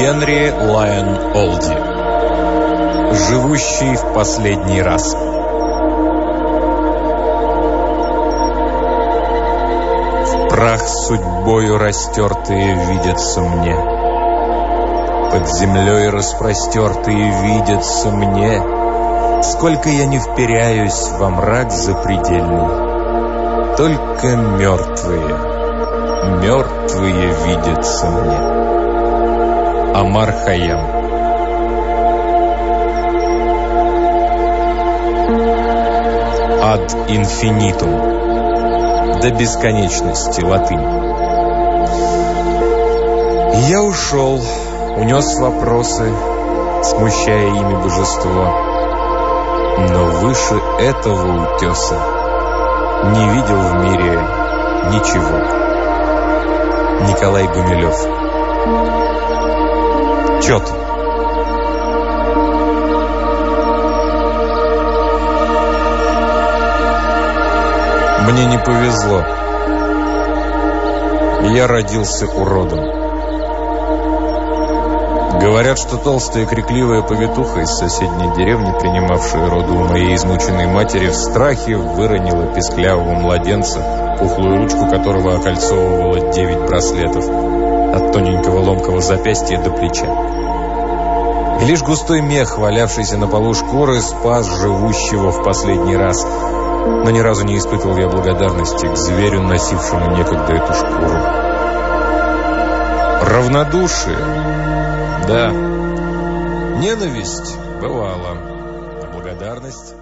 Лайон Олди. Живущий в последний раз. В прах судьбою растертые видятся мне. Под землей распростертые видятся мне. Сколько я не вперяюсь во мрак запредельный. Только мертвые, мертвые видятся мне. Амар Хаям Ад инфинитум. До бесконечности, латынь. Я ушел, унес вопросы, смущая ими божество. Но выше этого утеса не видел в мире ничего. Николай Гумилев. Чет. Мне не повезло. Я родился уродом. Говорят, что толстая крикливая повитуха из соседней деревни, принимавшая роду у моей измученной матери, в страхе выронила песклявого младенца, пухлую ручку которого окольцовывало девять браслетов, от тоненького ломкого запястья до плеча. И лишь густой мех, валявшийся на полу шкуры, спас живущего в последний раз – но ни разу не испытывал я благодарности к зверю, носившему некогда эту шкуру. Равнодушие? Да. Ненависть? Бывало. А благодарность?